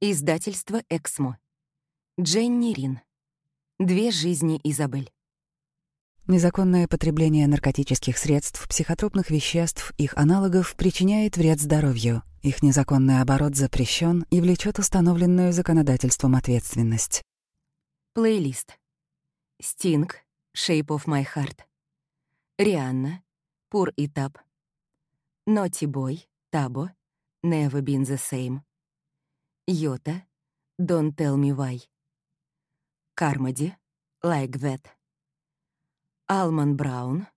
Издательство «Эксмо». Дженни Рин. Две жизни Изабель. Незаконное потребление наркотических средств, психотропных веществ, их аналогов причиняет вред здоровью. Их незаконный оборот запрещен и влечет установленную законодательством ответственность. Плейлист. Стинг. Shape of my heart. Рианна. Пур и Таб. Ноти Бой. Табо. Never been the same. Йота. Don't tell me why. Кармоди. Like that. Алман Браун.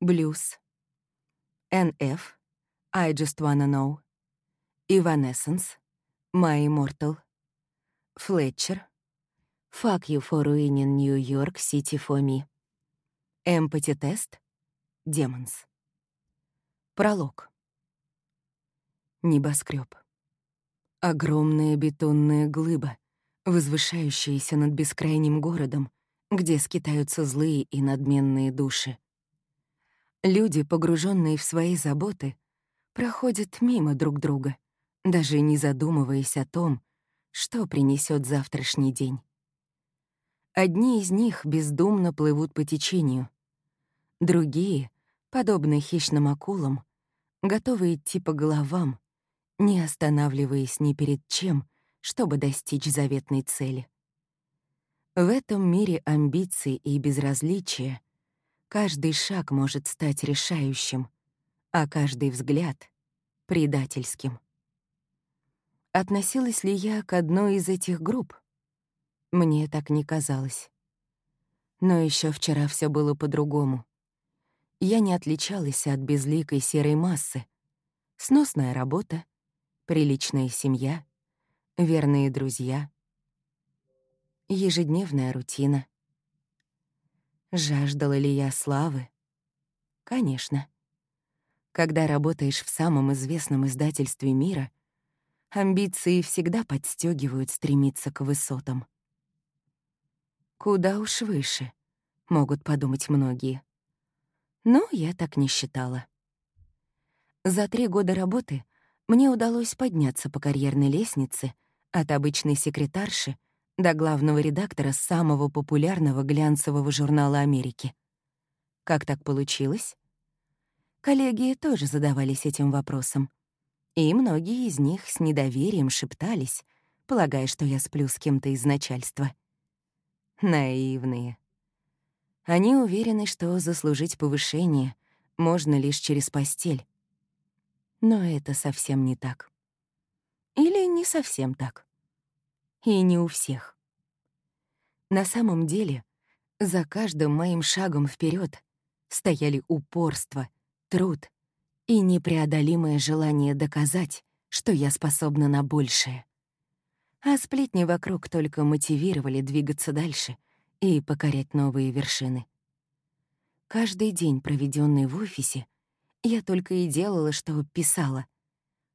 Blues. NF. I just wanna know. Evanescence. My Immortal. Fletcher. Fuck you for ruining New York City for me. Empathy Test. Demons. Пролог. Небоскреб. Огромная бетонная глыба, возвышающаяся над бескрайним городом, где скитаются злые и надменные души. Люди, погруженные в свои заботы, проходят мимо друг друга, даже не задумываясь о том, что принесет завтрашний день. Одни из них бездумно плывут по течению, другие, подобно хищным акулам, готовы идти по головам, не останавливаясь ни перед чем, чтобы достичь заветной цели. В этом мире амбиций и безразличия каждый шаг может стать решающим, а каждый взгляд — предательским. Относилась ли я к одной из этих групп? Мне так не казалось. Но еще вчера все было по-другому. Я не отличалась от безликой серой массы. Сносная работа, приличная семья, верные друзья, ежедневная рутина. Жаждала ли я славы? Конечно. Когда работаешь в самом известном издательстве мира, амбиции всегда подстегивают стремиться к высотам. Куда уж выше, могут подумать многие. Но я так не считала. За три года работы мне удалось подняться по карьерной лестнице от обычной секретарши до главного редактора самого популярного глянцевого журнала Америки. Как так получилось? Коллеги тоже задавались этим вопросом. И многие из них с недоверием шептались, полагая, что я сплю с кем-то из начальства. Наивные. Они уверены, что заслужить повышение можно лишь через постель, но это совсем не так. Или не совсем так. И не у всех. На самом деле, за каждым моим шагом вперед стояли упорство, труд и непреодолимое желание доказать, что я способна на большее. А сплетни вокруг только мотивировали двигаться дальше и покорять новые вершины. Каждый день, проведенный в офисе, я только и делала, что писала.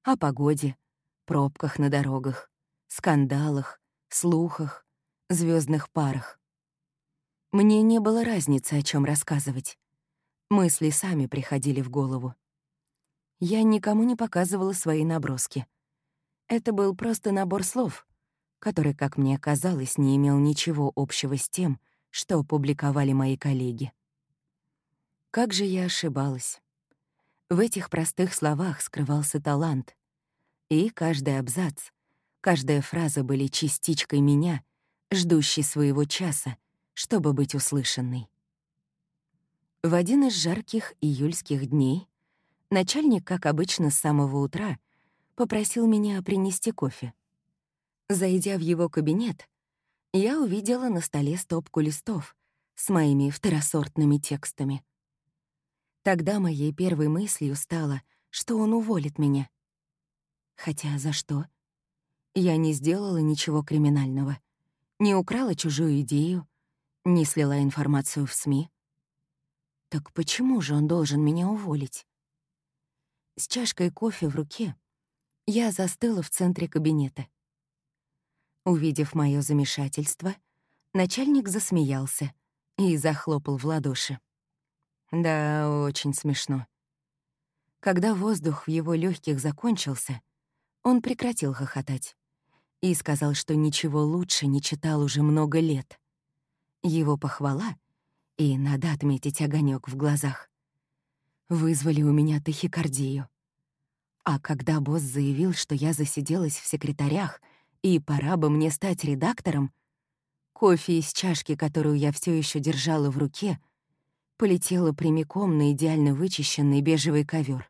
О погоде, пробках на дорогах, скандалах, слухах, звездных парах. Мне не было разницы, о чем рассказывать. Мысли сами приходили в голову. Я никому не показывала свои наброски. Это был просто набор слов, который, как мне казалось, не имел ничего общего с тем, что публиковали мои коллеги. Как же я ошибалась. В этих простых словах скрывался талант. И каждый абзац, каждая фраза были частичкой меня, ждущей своего часа, чтобы быть услышанной. В один из жарких июльских дней начальник, как обычно с самого утра, попросил меня принести кофе. Зайдя в его кабинет, я увидела на столе стопку листов с моими второсортными текстами — Тогда моей первой мыслью стало, что он уволит меня. Хотя за что? Я не сделала ничего криминального. Не украла чужую идею, не слила информацию в СМИ. Так почему же он должен меня уволить? С чашкой кофе в руке я застыла в центре кабинета. Увидев мое замешательство, начальник засмеялся и захлопал в ладоши. Да, очень смешно. Когда воздух в его легких закончился, он прекратил хохотать и сказал, что ничего лучше не читал уже много лет. Его похвала, и надо отметить огонек в глазах, вызвали у меня тахикардию. А когда босс заявил, что я засиделась в секретарях и пора бы мне стать редактором, кофе из чашки, которую я все еще держала в руке, полетела прямиком на идеально вычищенный бежевый ковер.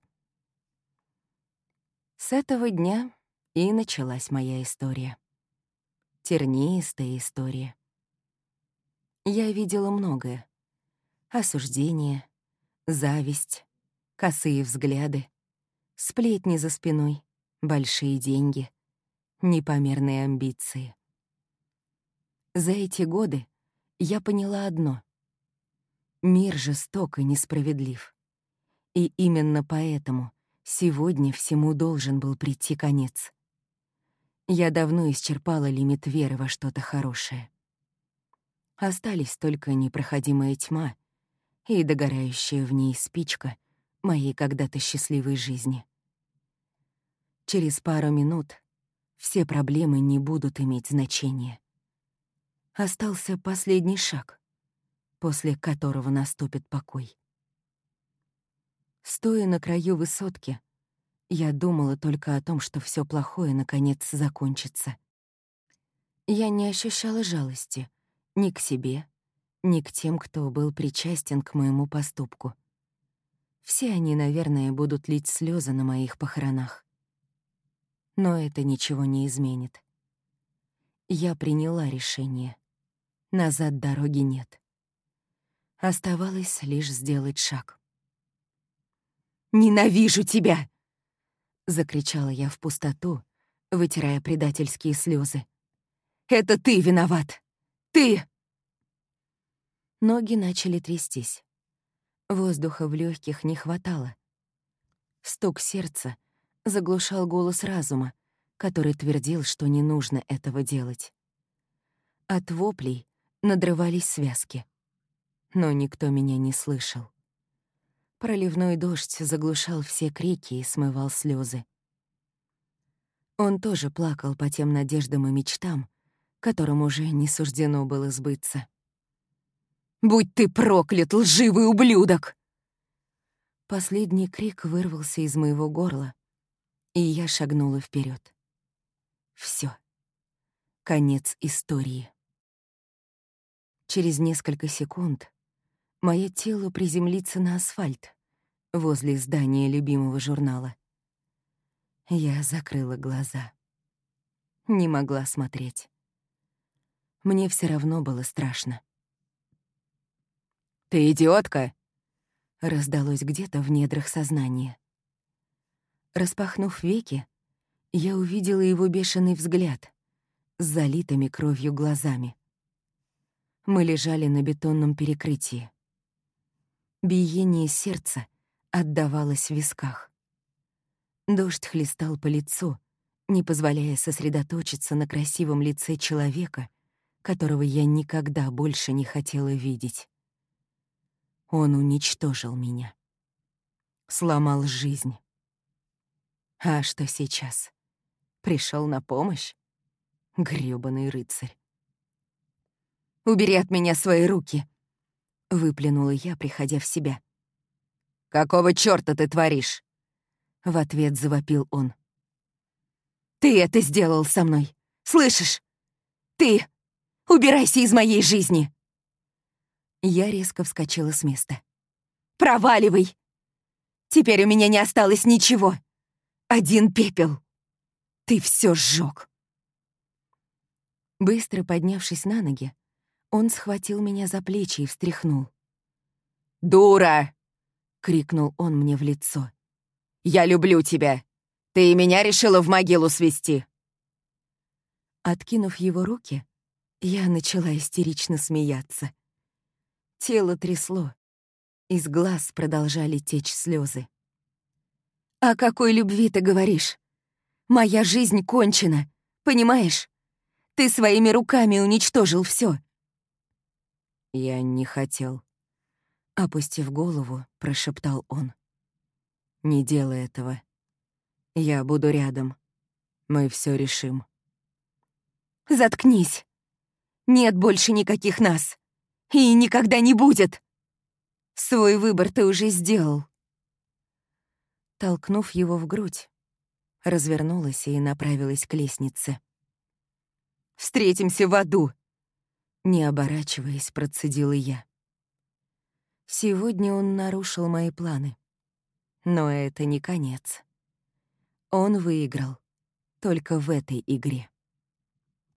С этого дня и началась моя история. Тернистая история. Я видела многое. Осуждение, зависть, косые взгляды, сплетни за спиной, большие деньги, непомерные амбиции. За эти годы я поняла одно. Мир жесток и несправедлив. И именно поэтому сегодня всему должен был прийти конец. Я давно исчерпала лимит веры во что-то хорошее. Остались только непроходимая тьма и догорающая в ней спичка моей когда-то счастливой жизни. Через пару минут все проблемы не будут иметь значения. Остался последний шаг, после которого наступит покой. Стоя на краю высотки, я думала только о том, что все плохое наконец закончится. Я не ощущала жалости ни к себе, ни к тем, кто был причастен к моему поступку. Все они, наверное, будут лить слезы на моих похоронах. Но это ничего не изменит. Я приняла решение. Назад дороги нет. Оставалось лишь сделать шаг. «Ненавижу тебя!» — закричала я в пустоту, вытирая предательские слезы. «Это ты виноват! Ты!» Ноги начали трястись. Воздуха в легких не хватало. Стук сердца заглушал голос разума, который твердил, что не нужно этого делать. От воплей надрывались связки. Но никто меня не слышал. Проливной дождь заглушал все крики и смывал слезы. Он тоже плакал по тем надеждам и мечтам, которым уже не суждено было сбыться. «Будь ты проклят, лживый ублюдок!» Последний крик вырвался из моего горла, и я шагнула вперед. Все. Конец истории. Через несколько секунд мое тело приземлится на асфальт возле здания любимого журнала. Я закрыла глаза. Не могла смотреть. Мне все равно было страшно. «Ты идиотка!» — раздалось где-то в недрах сознания. Распахнув веки, я увидела его бешеный взгляд с залитыми кровью глазами. Мы лежали на бетонном перекрытии. Биение сердца отдавалось в висках. Дождь хлестал по лицу, не позволяя сосредоточиться на красивом лице человека, которого я никогда больше не хотела видеть. Он уничтожил меня. Сломал жизнь. А что сейчас? Пришел на помощь? грёбаный рыцарь. Убери от меня свои руки!» — выплюнула я, приходя в себя. «Какого чёрта ты творишь?» — в ответ завопил он. «Ты это сделал со мной! Слышишь? Ты! Убирайся из моей жизни!» Я резко вскочила с места. «Проваливай! Теперь у меня не осталось ничего! Один пепел! Ты всё сжёг!» Быстро поднявшись на ноги, он схватил меня за плечи и встряхнул. «Дура!» — крикнул он мне в лицо. «Я люблю тебя! Ты и меня решила в могилу свести!» Откинув его руки, я начала истерично смеяться. Тело трясло, из глаз продолжали течь слезы. «О какой любви ты говоришь? Моя жизнь кончена, понимаешь? Ты своими руками уничтожил все. Я не хотел. Опустив голову, прошептал он. Не делай этого. Я буду рядом. Мы все решим. Заткнись. Нет больше никаких нас. И никогда не будет. Свой выбор ты уже сделал. Толкнув его в грудь, развернулась и направилась к лестнице. «Встретимся в аду!» Не оборачиваясь, процедила я. Сегодня он нарушил мои планы. Но это не конец. Он выиграл только в этой игре.